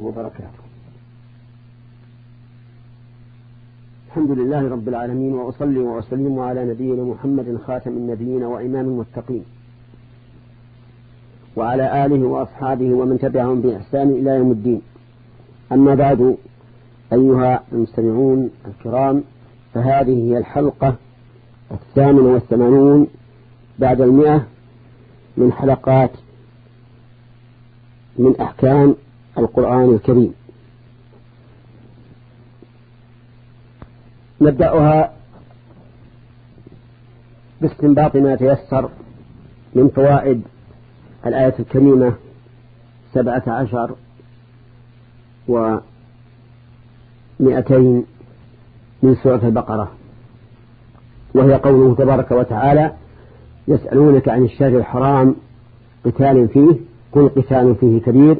وبركاته. الحمد لله رب العالمين وأصلي وأسلم على نبينا محمد خاتم النبيين وإمام المتقين. وعلى آله وأصحابه ومن تبعهم بإحسان إلى يوم الدين. أما بعد أيها المستمعون الكرام فهذه هي الحلقة الثامنة والثمانون بعد المئة من حلقات من أحكام القرآن الكريم. نبدأها باستنباط ما تيسر من فوائد الآية الكريمة سبعة عشر ومئتين من سورة البقرة. وهي قوله تبارك وتعالى يسألونك عن الشهر الحرام قتال فيه قل قتال فيه كبير.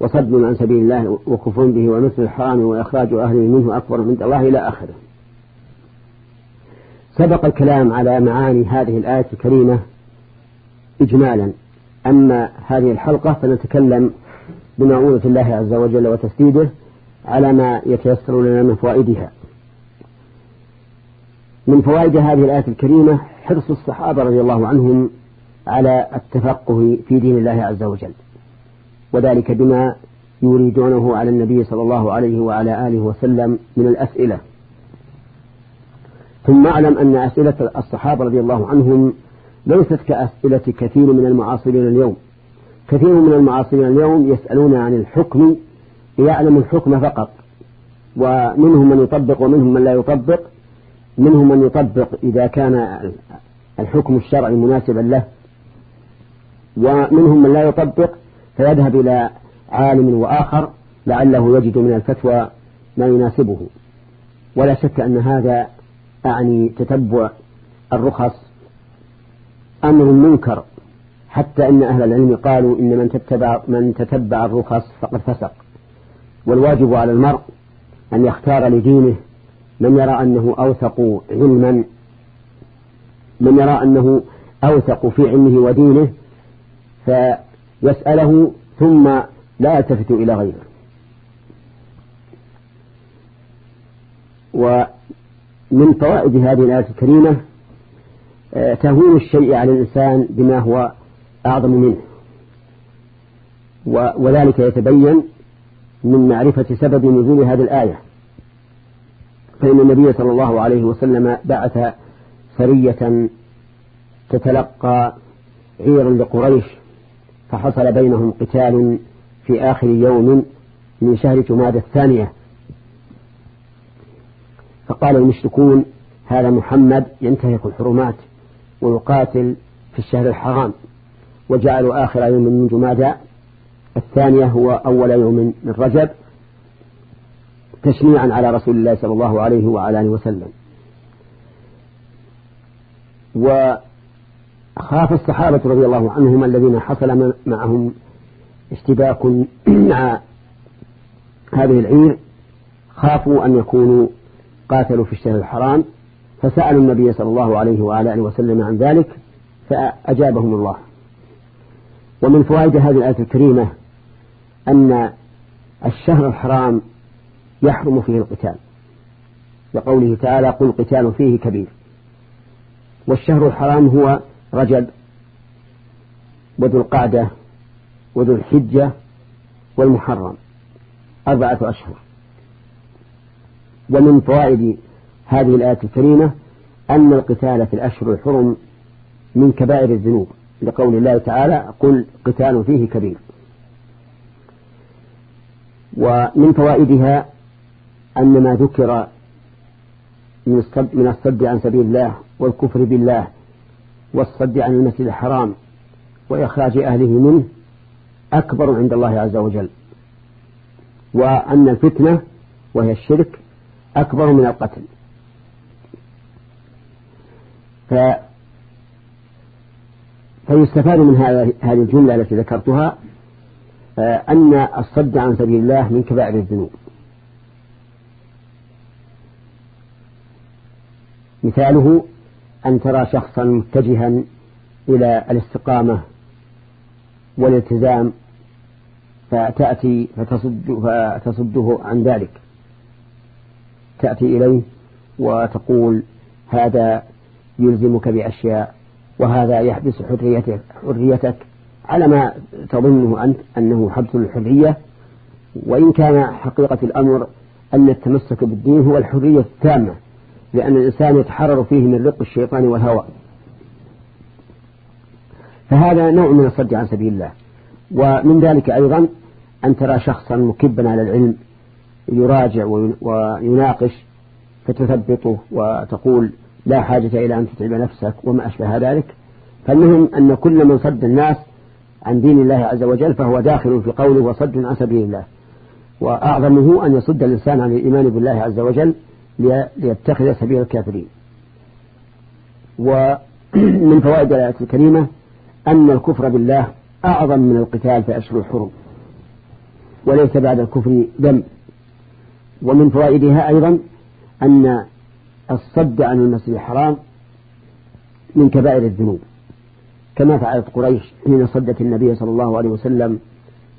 وصد عن سبيل الله وكفر به ونصر الحرام وإخراج أهله منه أكبر من الله إلى آخره. سبق الكلام على معاني هذه الآية الكريمة إجمالا. أما هذه الحلقة فنتكلم بمعونة الله عز وجل وتسديده على ما يتيسر لنا من فوائدها. من فوائد هذه الآية الكريمة حرص الصحابة رضي الله عنهم على التفقه في دين الله عز وجل. وذلك بما يريدونه على النبي صلى الله عليه وعلى آله وسلم من الأسئلة. ثم أعلم أن أسئلة الصحابة رضي الله عنهم ليست كأسئلة كثير من المعاصرين اليوم. كثير من المعاصرين اليوم يسألون عن الحكم ليعلم الحكم فقط. ومنهم من يطبق ومنهم من لا يطبق. منهم من يطبق إذا كان الحكم الشرعي مناسبا له. ومنهم من لا يطبق فيذهب إلى عالم وآخر لعله يجد من الفتوى ما يناسبه. ولا شك أن هذا أعني تتبع الرخص أمر منكر حتى أن أهل العلم قالوا إن من تتبع, من تتبع الرخص فقد فسق. والواجب على المرء أن يختار لدينه من يرى أنه أوثق علما من يرى أنه أوثق في علمه ودينه فيسأله ثم لا يلتفت إلى غيره. ومن فوائد هذه الآية الكريمة آه، تهوين الشيء على الإنسان بما هو أعظم منه. وذلك يتبين من معرفة سبب نزول هذه الآية. فإن النبي صلى الله عليه وسلم بعث سرية تتلقى عيرا لقريش فحصل بينهم قتال في آخر يوم من شهر جماد الثانية. فقال المشركون هذا محمد ينتهك الحرمات ويقاتل في الشهر الحرام وجعلوا آخر يوم من جمادى الثانية هو أول يوم من رجب تشنيعا على رسول الله صلى الله عليه وعلى آله وسلم. وخاف الصحابة رضي الله عنهم الذين حصل معهم اشتباك مع هذه العير خافوا أن يكونوا قاتلوا في الشهر الحرام فسألوا النبي صلى الله عليه وعلى آله وسلم عن ذلك فأجابهم الله. ومن فوائد هذه الآية الكريمة أن الشهر الحرام يحرم فيه القتال. لقوله تعالى قل قتال فيه كبير. والشهر الحرام هو رجب وذو القعدة وذو الحجة والمحرم أربعة أشهر. ومن فوائد هذه الآية الكريمة أن القتال في الأشهر الحرم من كبائر الذنوب. لقول الله تعالى قل قتال فيه كبير ومن فوائدها أن ما ذكر من الصد عن سبيل الله والكفر بالله والصد عن المسجد الحرام وإخراج أهله منه أكبر عند الله عز وجل. وأن الفتنة وهي الشرك أكبر من القتل. ف فيستفاد من هذه الجملة التي ذكرتها آه، أن الصد عن سبيل الله من كبائر الذنوب. مثاله أن ترى شخصا متجها إلى الاستقامة والالتزام فتأتي فتصد فتصده عن ذلك. تأتي إليه وتقول هذا يلزمك بأشياء وهذا يحبس حريتك, حريتك على ما تظنه أنت أنه حبس الحرية. وإن كان حقيقة الأمر أن التمسك بالدين هو الحرية التامة. لأن الإنسان يتحرر فيه من رق الشيطان والهوى. فهذا نوع من الصد عن سبيل الله. ومن ذلك أيضا أن ترى شخصا مكبا على العلم يراجع ويناقش فتثبطه وتقول لا حاجة إلى أن تتعب نفسك وما أشبه ذلك. فالمهم أن كل من صد الناس عن دين الله عز وجل فهو داخل في قوله وصد عن سبيل الله. وأعظمه أن يصد الإنسان عن الإيمان بالله عز وجل ليتخذ سبيل الكافرين. ومن فوائد الآية الكريمة أن الكفر بالله أعظم من القتال في أشهر الحرم وليس بعد الكفر ذنب ومن فوائدها أيضا أن الصد عن المسجد الحرام من كبائر الذنوب. كما فعلت قريش حين صدت النبي صلى الله عليه وسلم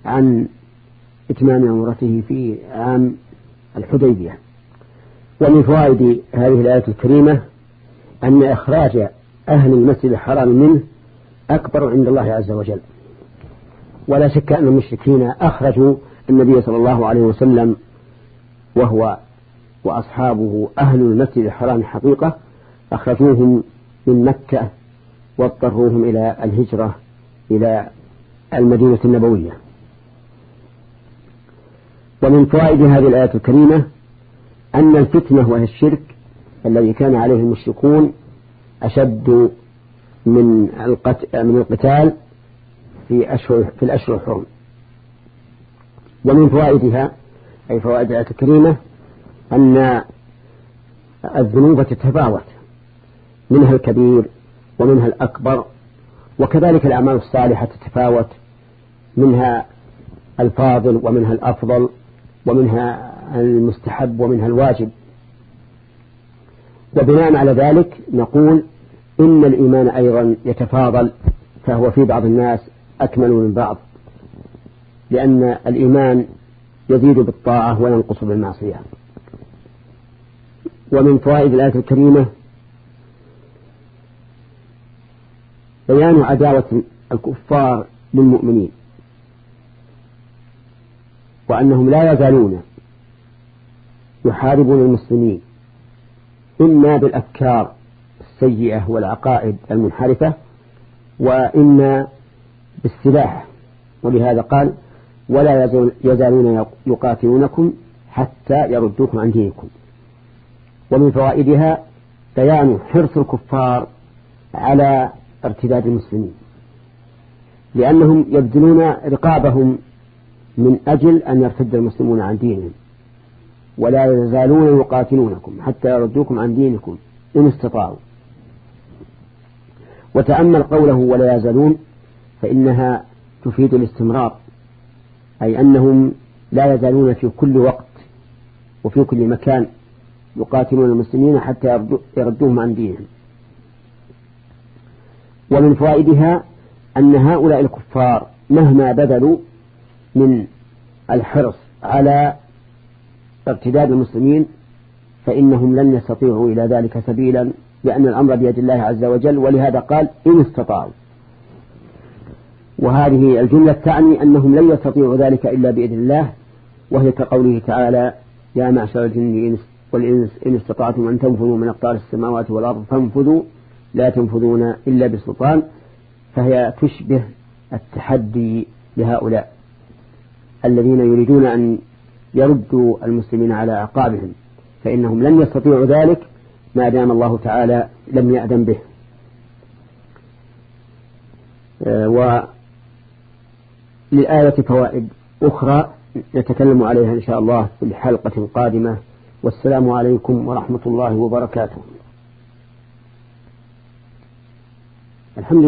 عن إتمام عمرته في عام الحديبية. ومن فوائد هذه الآية الكريمة أن إخراج أهل المسجد الحرام منه أكبر عند الله عز وجل. ولا شك أن المشركين أخرجوا النبي صلى الله عليه وسلم وهو وأصحابه أهل المسجد الحرام حقيقة أخرجوهم من مكة واضطروهم إلى الهجرة إلى المدينة النبوية. ومن فوائد هذه الآية الكريمة أن الفتنة وهي الشرك الذي كان عليه المشركون أشد من من القتال في أشهر في الأشهر الحرم. ومن فوائدها أي فوائد الآية الكريمة أن الذنوب تتفاوت. منها الكبير ومنها الأكبر وكذلك الأعمال الصالحة تتفاوت. منها الفاضل ومنها الأفضل. ومنها المستحب ومنها الواجب. وبناء على ذلك نقول إن الإيمان أيضا يتفاضل فهو في بعض الناس أكمل من بعض لأن الإيمان يزيد بالطاعة وينقص بالمعصية. ومن فوائد الآية الكريمة بيان عداوة الكفار للمؤمنين. وأنهم لا يزالون يحاربون المسلمين إما بالأفكار السيئة والعقائد المنحرفة وإما بالسلاح. ولهذا قال ولا يزالون يقاتلونكم حتى يردوكم عن دينكم. ومن فوائدها بيان حرص الكفار على ارتداد المسلمين لأنهم يبذلون رقابهم من أجل أن يرتد المسلمون عن دينهم ولا يزالون يقاتلونكم حتى يردوكم عن دينكم إن استطاعوا. وتأمل قوله ولا يزالون فإنها تفيد الاستمرار أي أنهم لا يزالون في كل وقت وفي كل مكان يقاتلون المسلمين حتى يردوهم عن دينهم. ومن فوائدها أن هؤلاء الكفار مهما بذلوا من الحرص على ارتداد المسلمين فإنهم لن يستطيعوا إلى ذلك سبيلا لأن الأمر بيد الله عز وجل ولهذا قال إن استطاعوا. وهذه الجملة تعني أنهم لن يستطيعوا ذلك إلا بإذن الله وهي كقوله تعالى يا معشر الجن والإنس إن استطعتم أن تنفذوا من أقطار السماوات والأرض فانفذوا لا تنفذون إلا بسلطان فهي تشبه التحدي لهؤلاء. الذين يريدون أن يردوا المسلمين على أعقابهم فإنهم لن يستطيعوا ذلك ما دام الله تعالى لم يأذن به. آه، وللآية فوائد أخرى نتكلم عليها إن شاء الله في حلقة قادمة والسلام عليكم ورحمة الله وبركاته. الحمد لله.